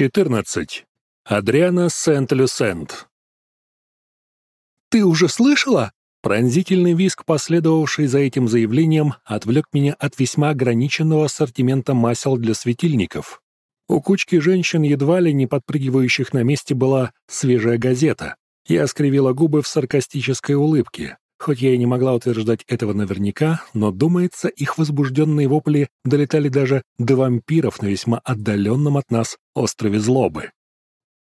14. Адриана Сент-Люсент. «Ты уже слышала?» Пронзительный виск, последовавший за этим заявлением, отвлек меня от весьма ограниченного ассортимента масел для светильников. У кучки женщин, едва ли не подпрыгивающих на месте, была свежая газета. Я скривила губы в саркастической улыбке. Хоть я и не могла утверждать этого наверняка, но, думается, их возбужденные вопли долетали даже до вампиров на весьма отдаленном от нас острове Злобы.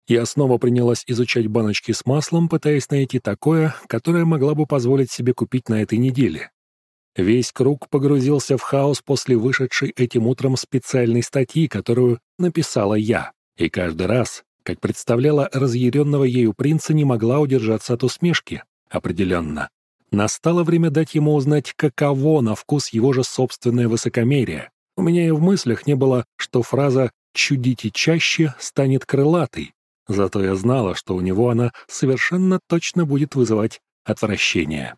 Я снова принялась изучать баночки с маслом, пытаясь найти такое, которое могла бы позволить себе купить на этой неделе. Весь круг погрузился в хаос после вышедшей этим утром специальной статьи, которую написала я. И каждый раз, как представляла разъяренного ею принца, не могла удержаться от усмешки. Определенно, Настало время дать ему узнать, каково на вкус его же собственное высокомерие. У меня и в мыслях не было, что фраза «чудите чаще» станет крылатой. Зато я знала, что у него она совершенно точно будет вызывать отвращение.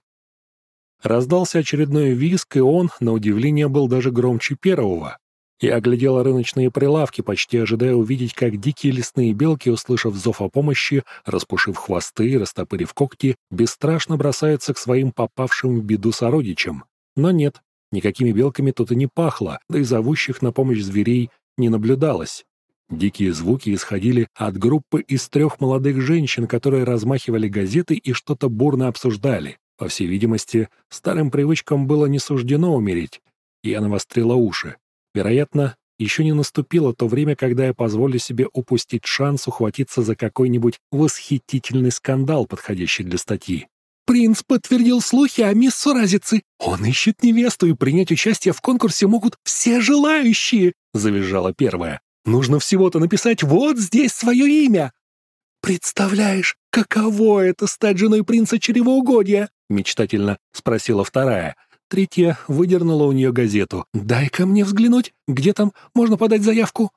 Раздался очередной визг, и он, на удивление, был даже громче первого. Я оглядела рыночные прилавки, почти ожидая увидеть, как дикие лесные белки, услышав зов о помощи, распушив хвосты и растопырив когти, бесстрашно бросаются к своим попавшим в беду сородичам. Но нет, никакими белками тут и не пахло, да и зовущих на помощь зверей не наблюдалось. Дикие звуки исходили от группы из трех молодых женщин, которые размахивали газеты и что-то бурно обсуждали. По всей видимости, старым привычкам было не суждено умереть. Я навострила уши. Вероятно, еще не наступило то время, когда я позволю себе упустить шанс ухватиться за какой-нибудь восхитительный скандал, подходящий для статьи. «Принц подтвердил слухи о мисс Суразицы. Он ищет невесту, и принять участие в конкурсе могут все желающие!» — завизжала первая. «Нужно всего-то написать вот здесь свое имя!» «Представляешь, каково это стать женой принца чревоугодья?» — мечтательно спросила вторая. Третья выдернула у нее газету. «Дай-ка мне взглянуть, где там можно подать заявку?»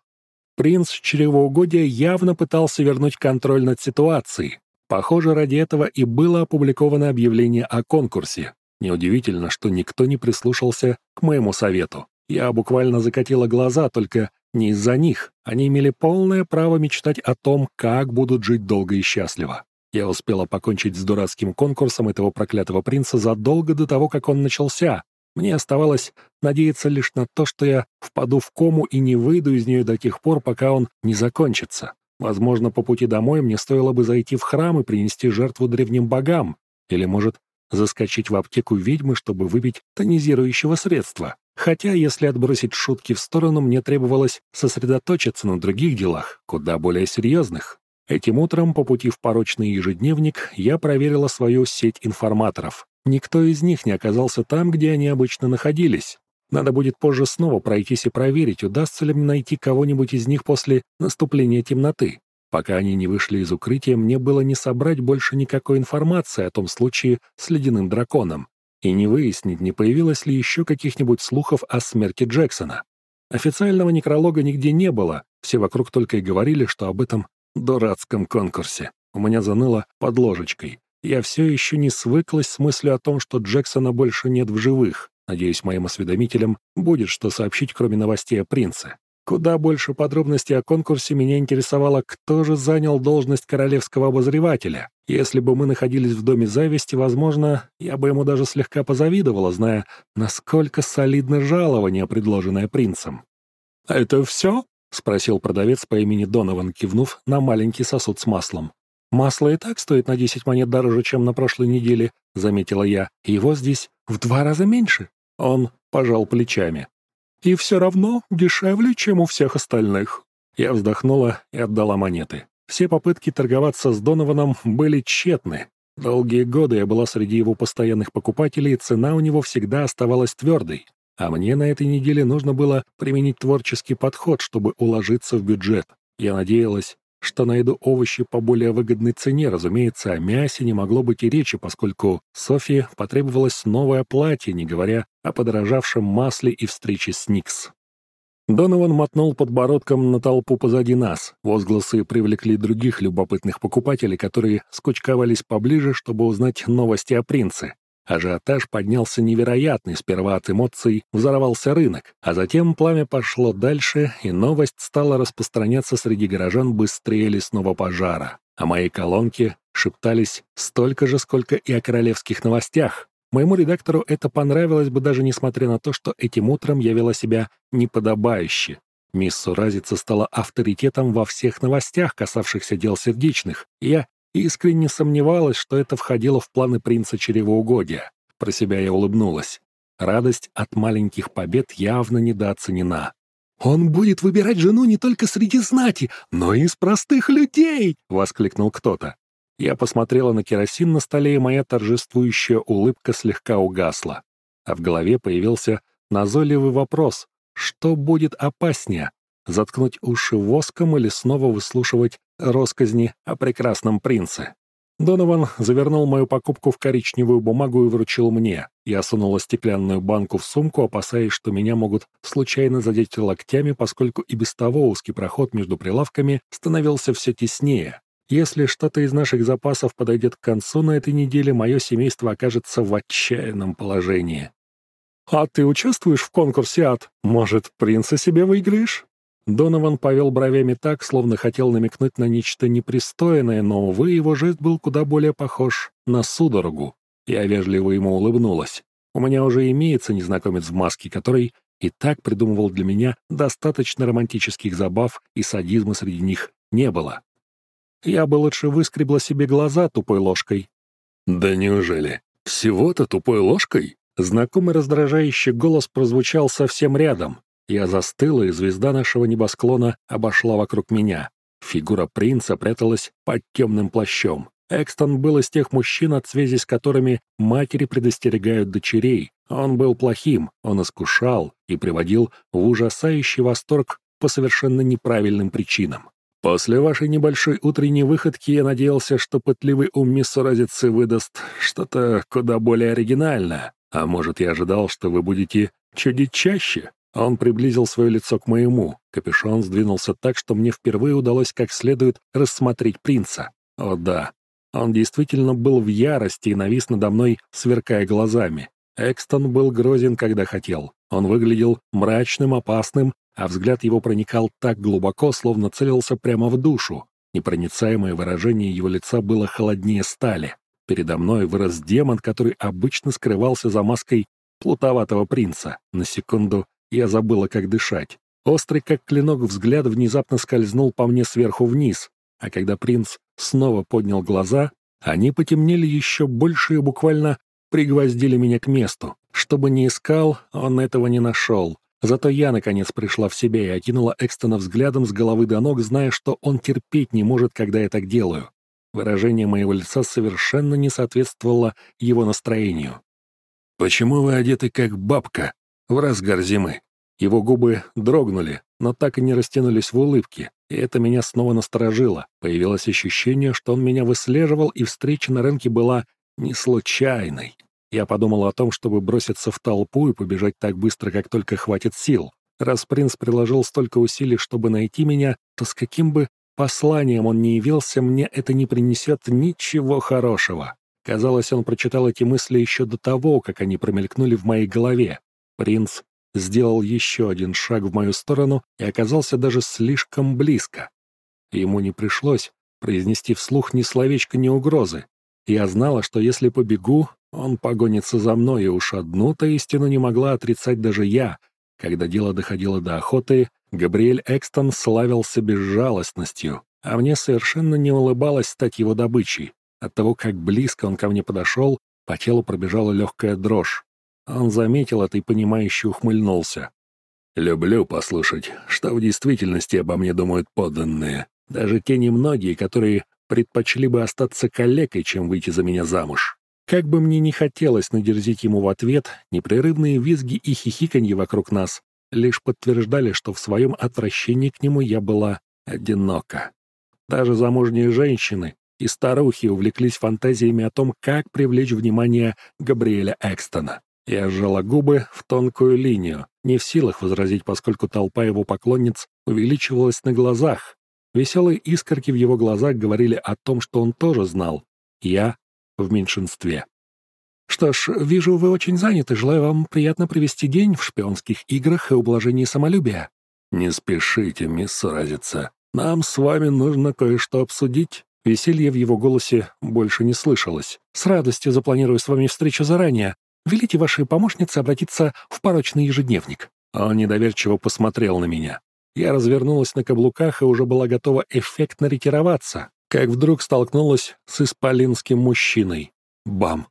Принц чревоугодия явно пытался вернуть контроль над ситуацией. Похоже, ради этого и было опубликовано объявление о конкурсе. Неудивительно, что никто не прислушался к моему совету. Я буквально закатила глаза, только не из-за них. Они имели полное право мечтать о том, как будут жить долго и счастливо. Я успела покончить с дурацким конкурсом этого проклятого принца задолго до того, как он начался. Мне оставалось надеяться лишь на то, что я впаду в кому и не выйду из нее до тех пор, пока он не закончится. Возможно, по пути домой мне стоило бы зайти в храм и принести жертву древним богам. Или, может, заскочить в аптеку ведьмы, чтобы выпить тонизирующего средства. Хотя, если отбросить шутки в сторону, мне требовалось сосредоточиться на других делах, куда более серьезных. Этим утром по пути в порочный ежедневник я проверила свою сеть информаторов. Никто из них не оказался там, где они обычно находились. Надо будет позже снова пройтись и проверить, удастся ли мне найти кого-нибудь из них после наступления темноты. Пока они не вышли из укрытия, мне было не собрать больше никакой информации о том случае с ледяным драконом и не выяснить, не появилось ли еще каких-нибудь слухов о смерти Джексона. Официального некролога нигде не было, все вокруг только и говорили, что об этом дурацком конкурсе. У меня заныло под ложечкой. Я все еще не свыклась с мыслью о том, что Джексона больше нет в живых. Надеюсь, моим осведомителям будет что сообщить, кроме новостей о принце. Куда больше подробностей о конкурсе меня интересовало, кто же занял должность королевского обозревателя. Если бы мы находились в доме зависти, возможно, я бы ему даже слегка позавидовала, зная, насколько солидно жалование, предложенное принцем. «Это все?» — спросил продавец по имени Донован, кивнув на маленький сосуд с маслом. «Масло и так стоит на 10 монет дороже, чем на прошлой неделе», — заметила я. «Его здесь в два раза меньше». Он пожал плечами. «И все равно дешевле, чем у всех остальных». Я вздохнула и отдала монеты. Все попытки торговаться с Донованом были тщетны. Долгие годы я была среди его постоянных покупателей, цена у него всегда оставалась твердой. А мне на этой неделе нужно было применить творческий подход, чтобы уложиться в бюджет. Я надеялась, что найду овощи по более выгодной цене, разумеется, о мясе не могло быть и речи, поскольку Софии потребовалось новое платье, не говоря о подорожавшем масле и встрече с Никс. Донован мотнул подбородком на толпу позади нас. Возгласы привлекли других любопытных покупателей, которые скучковались поближе, чтобы узнать новости о принце. Ажиотаж поднялся невероятный, сперва от эмоций взорвался рынок, а затем пламя пошло дальше, и новость стала распространяться среди горожан быстрее лесного пожара. О моей колонке шептались столько же, сколько и о королевских новостях. Моему редактору это понравилось бы даже несмотря на то, что этим утром я вела себя неподобающе. Мисс Суразица стала авторитетом во всех новостях, касавшихся дел сердечных, и искренне сомневалась, что это входило в планы принца чревоугодия. Про себя я улыбнулась. Радость от маленьких побед явно недооценена. «Он будет выбирать жену не только среди знати, но и из простых людей!» — воскликнул кто-то. Я посмотрела на керосин на столе, и моя торжествующая улыбка слегка угасла. А в голове появился назойливый вопрос. Что будет опаснее? Заткнуть уши воском или снова выслушивать росказни о прекрасном принце? Донован завернул мою покупку в коричневую бумагу и вручил мне. Я сунула стеклянную банку в сумку, опасаясь, что меня могут случайно задеть локтями, поскольку и без того узкий проход между прилавками становился все теснее. Если что-то из наших запасов подойдет к концу на этой неделе, мое семейство окажется в отчаянном положении. «А ты участвуешь в конкурсе ад? Может, принца себе выиграешь?» Донован повел бровями так, словно хотел намекнуть на нечто непристойное, но, увы, его жест был куда более похож на судорогу. Я вежливо ему улыбнулась. У меня уже имеется незнакомец в маске, который и так придумывал для меня достаточно романтических забав, и садизма среди них не было. Я бы лучше выскребла себе глаза тупой ложкой. «Да неужели? Всего-то тупой ложкой?» Знакомый раздражающий голос прозвучал совсем рядом. Я застыла, и звезда нашего небосклона обошла вокруг меня. Фигура принца пряталась под темным плащом. Экстон был из тех мужчин, от связи с которыми матери предостерегают дочерей. Он был плохим, он искушал и приводил в ужасающий восторг по совершенно неправильным причинам. После вашей небольшой утренней выходки я надеялся, что пытливый ум мисс Разицы выдаст что-то куда более оригинальное. А может, я ожидал, что вы будете чудить чаще? Он приблизил свое лицо к моему. Капюшон сдвинулся так, что мне впервые удалось как следует рассмотреть принца. О да, он действительно был в ярости и навис надо мной, сверкая глазами. Экстон был грозен, когда хотел. Он выглядел мрачным, опасным а взгляд его проникал так глубоко, словно целился прямо в душу. Непроницаемое выражение его лица было холоднее стали. Передо мной вырос демон, который обычно скрывался за маской плутоватого принца. На секунду я забыла, как дышать. Острый, как клинок, взгляд внезапно скользнул по мне сверху вниз, а когда принц снова поднял глаза, они потемнели еще больше и буквально пригвоздили меня к месту. Что бы ни искал, он этого не нашел. Зато я, наконец, пришла в себя и окинула Экстона взглядом с головы до ног, зная, что он терпеть не может, когда я так делаю. Выражение моего лица совершенно не соответствовало его настроению. «Почему вы одеты как бабка в разгар зимы?» Его губы дрогнули, но так и не растянулись в улыбке, и это меня снова насторожило. Появилось ощущение, что он меня выслеживал, и встреча на рынке была не случайной. Я подумал о том, чтобы броситься в толпу и побежать так быстро, как только хватит сил. Раз принц приложил столько усилий, чтобы найти меня, то с каким бы посланием он ни явился, мне это не принесет ничего хорошего. Казалось, он прочитал эти мысли еще до того, как они промелькнули в моей голове. Принц сделал еще один шаг в мою сторону и оказался даже слишком близко. Ему не пришлось произнести вслух ни словечко, ни угрозы. Я знала, что если побегу, он погонится за мной, и уж одну-то истину не могла отрицать даже я. Когда дело доходило до охоты, Габриэль Экстон славился безжалостностью, а мне совершенно не улыбалось стать его добычей. От того, как близко он ко мне подошел, по телу пробежала легкая дрожь. Он заметил это и понимающе ухмыльнулся. «Люблю послушать, что в действительности обо мне думают подданные, даже те немногие, которые предпочли бы остаться калекой, чем выйти за меня замуж. Как бы мне ни хотелось надерзить ему в ответ, непрерывные визги и хихиканье вокруг нас лишь подтверждали, что в своем отвращении к нему я была одинока. Даже замужние женщины и старухи увлеклись фантазиями о том, как привлечь внимание Габриэля Экстона. Я сжала губы в тонкую линию, не в силах возразить, поскольку толпа его поклонниц увеличивалась на глазах. Веселые искорки в его глазах говорили о том, что он тоже знал. Я в меньшинстве. «Что ж, вижу, вы очень заняты. Желаю вам приятно провести день в шпионских играх и ублажении самолюбия». «Не спешите, мисс Суразица. Нам с вами нужно кое-что обсудить». Веселье в его голосе больше не слышалось. «С радостью запланирую с вами встречу заранее. Велите вашей помощнице обратиться в порочный ежедневник». Он недоверчиво посмотрел на меня. Я развернулась на каблуках и уже была готова эффектно ретироваться, как вдруг столкнулась с исполинским мужчиной. Бам!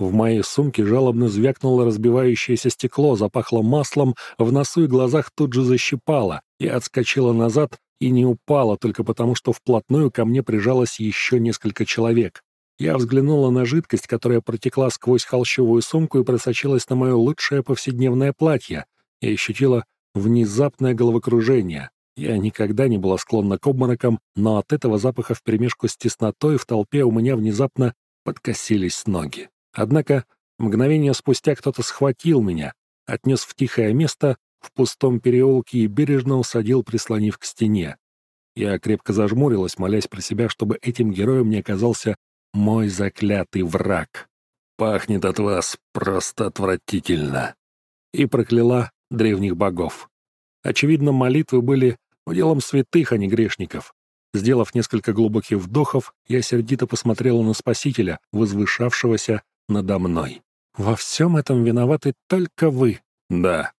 В моей сумке жалобно звякнуло разбивающееся стекло, запахло маслом, в носу и глазах тут же защипало. Я отскочила назад и не упала, только потому что вплотную ко мне прижалось еще несколько человек. Я взглянула на жидкость, которая протекла сквозь холщовую сумку и просочилась на мое лучшее повседневное платье, и ощутила внезапное головокружение. Я никогда не была склонна к обморокам, но от этого запаха вперемешку с теснотой в толпе у меня внезапно подкосились ноги. Однако мгновение спустя кто-то схватил меня, отнес в тихое место в пустом переулке и бережно усадил, прислонив к стене. Я крепко зажмурилась, молясь про себя, чтобы этим героем не оказался мой заклятый враг. «Пахнет от вас просто отвратительно!» И прокляла древних богов. Очевидно, молитвы были делом святых, а не грешников. Сделав несколько глубоких вдохов, я сердито посмотрела на Спасителя, возвышавшегося надо мной. «Во всем этом виноваты только вы». «Да.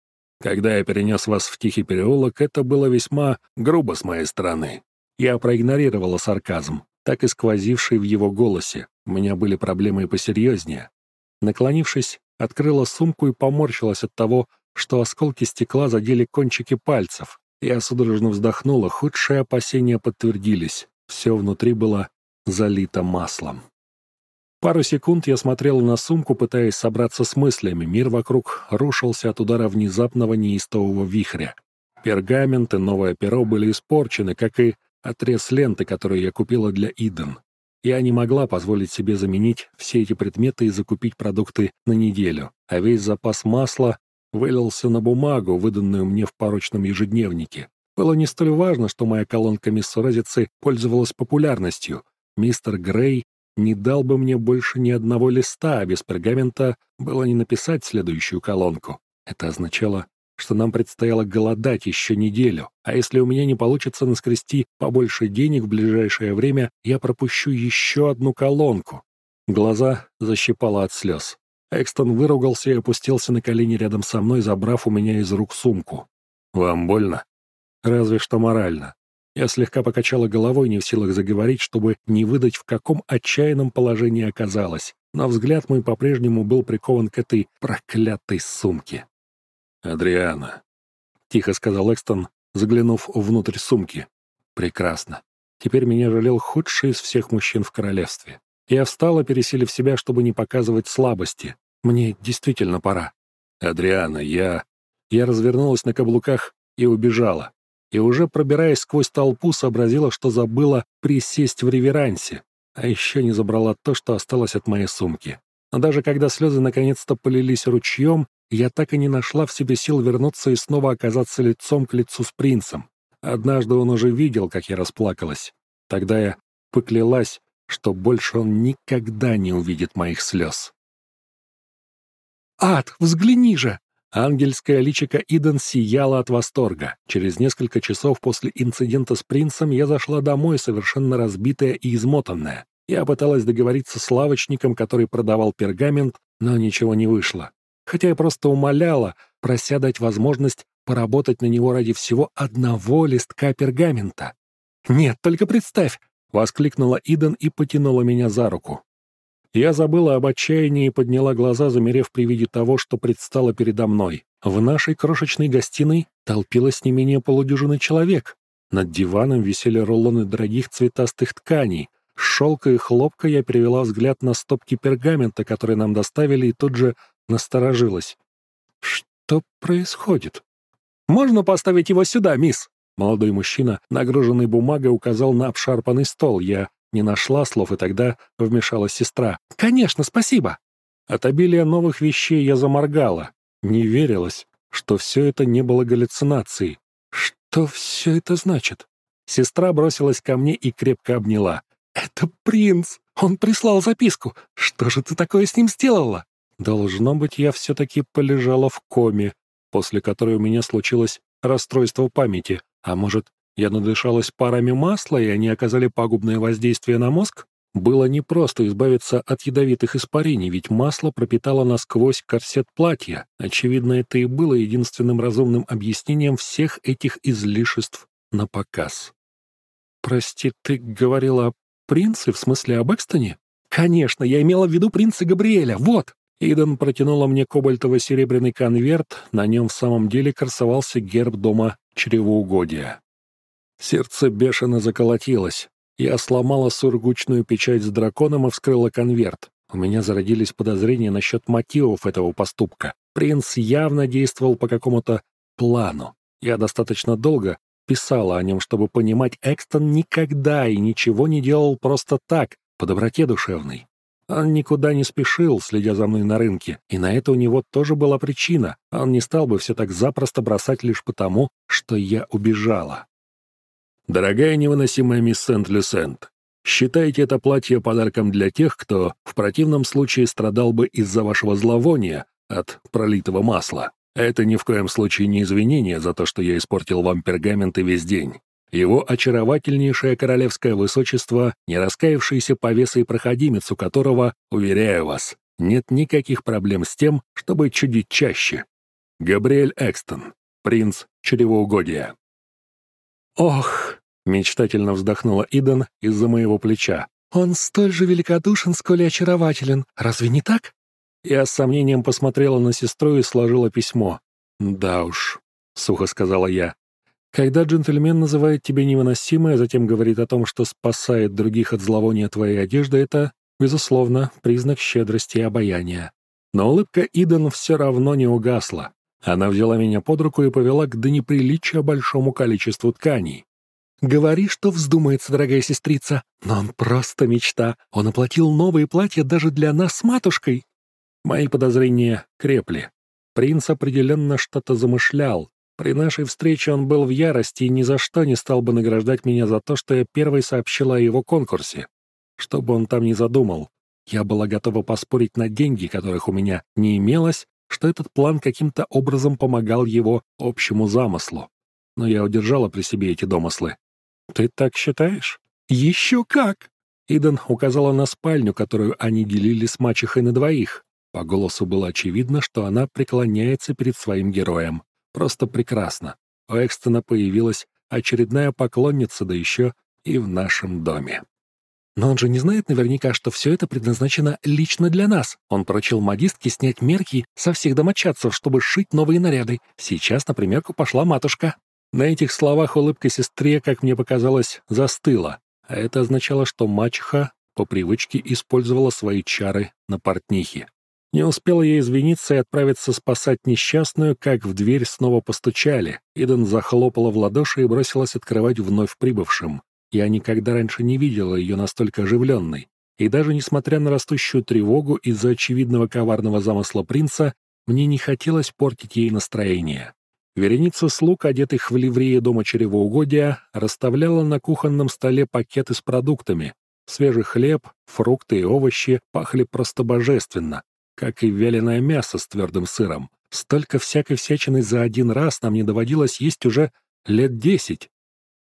Когда я перенес вас в Тихий переулок, это было весьма грубо с моей стороны. Я проигнорировала сарказм, так и сквозивший в его голосе. У меня были проблемы и посерьезнее. Наклонившись, открыла сумку и поморщилась от того, что осколки стекла задели кончики пальцев. Я судорожно вздохнула, худшие опасения подтвердились. Все внутри было залито маслом. Пару секунд я смотрел на сумку, пытаясь собраться с мыслями. Мир вокруг рушился от удара внезапного неистового вихря. Пергамент и новое перо были испорчены, как и отрез ленты, которую я купила для Иден. Я не могла позволить себе заменить все эти предметы и закупить продукты на неделю, а весь запас масла вылился на бумагу, выданную мне в порочном ежедневнике. Было не столь важно, что моя колонка миссуразицы пользовалась популярностью. Мистер Грей не дал бы мне больше ни одного листа, а без пергамента было не написать следующую колонку. Это означало, что нам предстояло голодать еще неделю, а если у меня не получится наскрести побольше денег в ближайшее время, я пропущу еще одну колонку. Глаза защипало от слез. Экстон выругался и опустился на колени рядом со мной, забрав у меня из рук сумку. «Вам больно?» «Разве что морально». Я слегка покачала головой, не в силах заговорить, чтобы не выдать, в каком отчаянном положении оказалась. Но взгляд мой по-прежнему был прикован к этой проклятой сумке. «Адриана», — тихо сказал Экстон, заглянув внутрь сумки. «Прекрасно. Теперь меня жалел худший из всех мужчин в королевстве. Я встала, пересилив себя, чтобы не показывать слабости. Мне действительно пора. Адриана, я... Я развернулась на каблуках и убежала. И уже пробираясь сквозь толпу, сообразила, что забыла присесть в реверансе. А еще не забрала то, что осталось от моей сумки. Но даже когда слезы наконец-то полились ручьем, я так и не нашла в себе сил вернуться и снова оказаться лицом к лицу с принцем. Однажды он уже видел, как я расплакалась. Тогда я поклялась, что больше он никогда не увидит моих слез. «Ад, взгляни же!» Ангельское личико Иден сияло от восторга. Через несколько часов после инцидента с принцем я зашла домой, совершенно разбитая и измотанная. Я пыталась договориться с лавочником, который продавал пергамент, но ничего не вышло. Хотя я просто умоляла, прося дать возможность поработать на него ради всего одного листка пергамента. «Нет, только представь, — воскликнула Иден и потянула меня за руку. Я забыла об отчаянии и подняла глаза, замерев при виде того, что предстало передо мной. В нашей крошечной гостиной толпилось не менее полудюжины человек. Над диваном висели рулоны дорогих цветастых тканей. С шелка и хлопка я перевела взгляд на стопки пергамента, которые нам доставили, и тут же насторожилась. «Что происходит?» «Можно поставить его сюда, мисс?» Молодой мужчина, нагруженный бумагой, указал на обшарпанный стол. Я не нашла слов, и тогда вмешалась сестра. «Конечно, спасибо!» От обилия новых вещей я заморгала. Не верилось, что все это не было галлюцинацией. Что все это значит? Сестра бросилась ко мне и крепко обняла. «Это принц! Он прислал записку! Что же ты такое с ним сделала?» Должно быть, я все-таки полежала в коме, после которой у меня случилось расстройство памяти. А может, я надышалась парами масла, и они оказали пагубное воздействие на мозг? Было непросто избавиться от ядовитых испарений, ведь масло пропитало насквозь корсет платья. Очевидно, это и было единственным разумным объяснением всех этих излишеств на показ. «Прости, ты говорила о принце, в смысле об Экстоне?» «Конечно, я имела в виду принца Габриэля, вот!» Иден протянула мне кобальтово-серебряный конверт, на нем в самом деле красовался герб дома чревоугодия. Сердце бешено заколотилось. Я сломала сургучную печать с драконом и вскрыла конверт. У меня зародились подозрения насчет мотивов этого поступка. Принц явно действовал по какому-то плану. Я достаточно долго писала о нем, чтобы понимать, Экстон никогда и ничего не делал просто так, по доброте душевной. Он никуда не спешил, следя за мной на рынке, и на это у него тоже была причина. Он не стал бы все так запросто бросать лишь потому, что я убежала. «Дорогая невыносимая мисс Сент-Люсент, считайте это платье подарком для тех, кто в противном случае страдал бы из-за вашего зловония от пролитого масла. Это ни в коем случае не извинение за то, что я испортил вам пергаменты весь день. Его очаровательнейшее королевское высочество, не раскаявшийся повеса и проходимец, у которого, уверяю вас, нет никаких проблем с тем, чтобы чудить чаще. Габриэль Экстон, принц чревоугодия. «Ох!» — мечтательно вздохнула Иден из-за моего плеча. «Он столь же великодушен, сколь и очарователен. Разве не так?» Я с сомнением посмотрела на сестру и сложила письмо. «Да уж», — сухо сказала я. «Когда джентльмен называет тебя невыносимой, а затем говорит о том, что спасает других от зловония твоей одежды, это, безусловно, признак щедрости и обаяния». Но улыбка Иден все равно не угасла. Она взяла меня под руку и повела к до неприличия большому количеству тканей. «Говори, что вздумается, дорогая сестрица, но он просто мечта. Он оплатил новые платья даже для нас с матушкой». Мои подозрения крепли. Принц определенно что-то замышлял. При нашей встрече он был в ярости и ни за что не стал бы награждать меня за то, что я первой сообщила о его конкурсе. Что бы он там ни задумал, я была готова поспорить на деньги, которых у меня не имелось, что этот план каким-то образом помогал его общему замыслу. Но я удержала при себе эти домыслы. «Ты так считаешь?» «Еще как!» Иден указала на спальню, которую они делили с мачехой на двоих. По голосу было очевидно, что она преклоняется перед своим героем. Просто прекрасно. У Экстона появилась очередная поклонница, да еще и в нашем доме. Но он же не знает наверняка, что все это предназначено лично для нас. Он поручил модистке снять мерки со всех домочадцев, чтобы сшить новые наряды. Сейчас на примерку пошла матушка. На этих словах улыбка сестре, как мне показалось, застыла. А это означало, что мачеха по привычке использовала свои чары на портнихе. Не успела я извиниться и отправиться спасать несчастную, как в дверь снова постучали. Иден захлопала в ладоши и бросилась открывать вновь прибывшим. Я никогда раньше не видела ее настолько оживленной. И даже несмотря на растущую тревогу из-за очевидного коварного замысла принца, мне не хотелось портить ей настроение. Вереница слуг, одетых в ливреи дома чревоугодия, расставляла на кухонном столе пакеты с продуктами. Свежий хлеб, фрукты и овощи пахли просто божественно, как и вяленое мясо с твердым сыром. Столько всякой всячины за один раз нам не доводилось есть уже лет десять.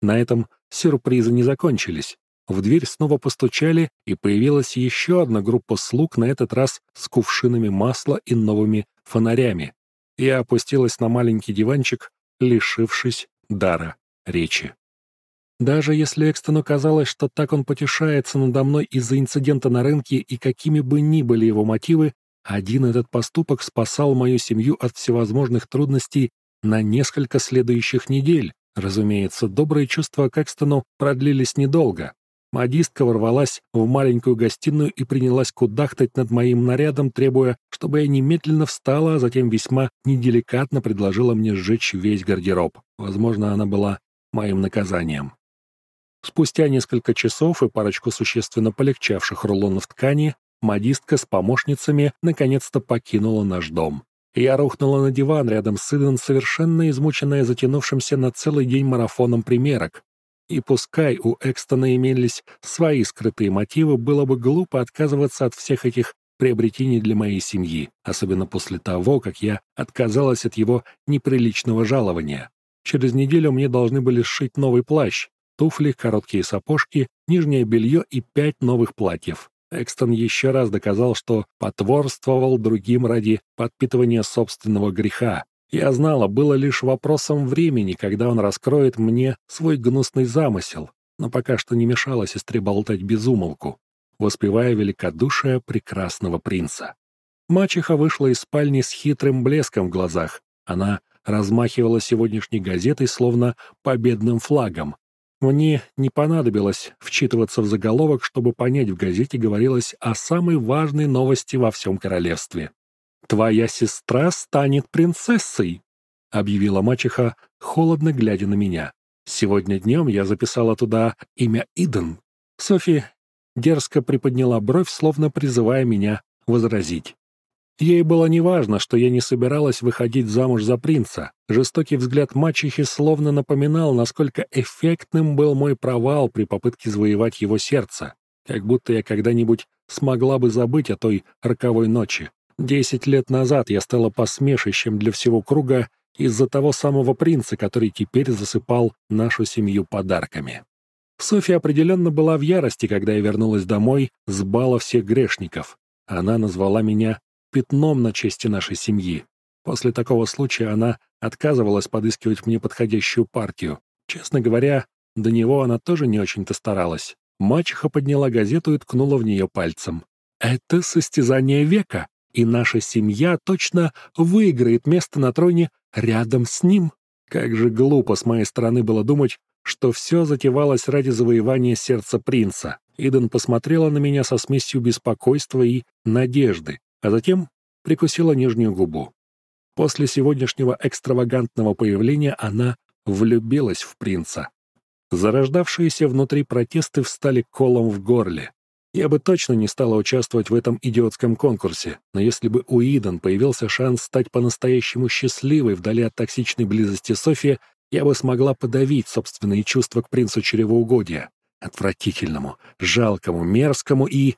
На этом сюрпризы не закончились. В дверь снова постучали, и появилась еще одна группа слуг, на этот раз с кувшинами масла и новыми фонарями. Я опустилась на маленький диванчик, лишившись дара речи. Даже если Экстону казалось, что так он потешается надо мной из-за инцидента на рынке и какими бы ни были его мотивы, один этот поступок спасал мою семью от всевозможных трудностей на несколько следующих недель, Разумеется, добрые чувства к Экстону продлились недолго. Модистка ворвалась в маленькую гостиную и принялась кудахтать над моим нарядом, требуя, чтобы я немедленно встала, а затем весьма неделикатно предложила мне сжечь весь гардероб. Возможно, она была моим наказанием. Спустя несколько часов и парочку существенно полегчавших рулонов ткани, модистка с помощницами наконец-то покинула наш дом. Я рухнула на диван рядом с Иден, совершенно измученная затянувшимся на целый день марафоном примерок. И пускай у Экстона имелись свои скрытые мотивы, было бы глупо отказываться от всех этих приобретений для моей семьи, особенно после того, как я отказалась от его неприличного жалования. Через неделю мне должны были сшить новый плащ, туфли, короткие сапожки, нижнее белье и пять новых платьев. Экстон еще раз доказал, что потворствовал другим ради подпитывания собственного греха. Я знала, было лишь вопросом времени, когда он раскроет мне свой гнусный замысел, но пока что не мешала сестре болтать без умолку, воспевая великодушие прекрасного принца. Мачеха вышла из спальни с хитрым блеском в глазах. Она размахивала сегодняшней газетой, словно победным флагом. Мне не понадобилось вчитываться в заголовок, чтобы понять, в газете говорилось о самой важной новости во всем королевстве. «Твоя сестра станет принцессой», — объявила мачеха, холодно глядя на меня. Сегодня днем я записала туда имя Иден. Софи дерзко приподняла бровь, словно призывая меня возразить. Ей было неважно, что я не собиралась выходить замуж за принца. Жестокий взгляд мачехи словно напоминал, насколько эффектным был мой провал при попытке завоевать его сердце. Как будто я когда-нибудь смогла бы забыть о той роковой ночи. Десять лет назад я стала посмешищем для всего круга из-за того самого принца, который теперь засыпал нашу семью подарками. Софья определенно была в ярости, когда я вернулась домой с бала всех грешников. Она назвала меня пятном на чести нашей семьи. После такого случая она отказывалась подыскивать мне подходящую партию. Честно говоря, до него она тоже не очень-то старалась. Мачеха подняла газету и ткнула в нее пальцем. «Это состязание века, и наша семья точно выиграет место на троне рядом с ним». Как же глупо с моей стороны было думать, что все затевалось ради завоевания сердца принца. Иден посмотрела на меня со смесью беспокойства и надежды а затем прикусила нижнюю губу. После сегодняшнего экстравагантного появления она влюбилась в принца. Зарождавшиеся внутри протесты встали колом в горле. Я бы точно не стала участвовать в этом идиотском конкурсе, но если бы у Идан появился шанс стать по-настоящему счастливой вдали от токсичной близости Софии, я бы смогла подавить собственные чувства к принцу чревоугодия, отвратительному, жалкому, мерзкому и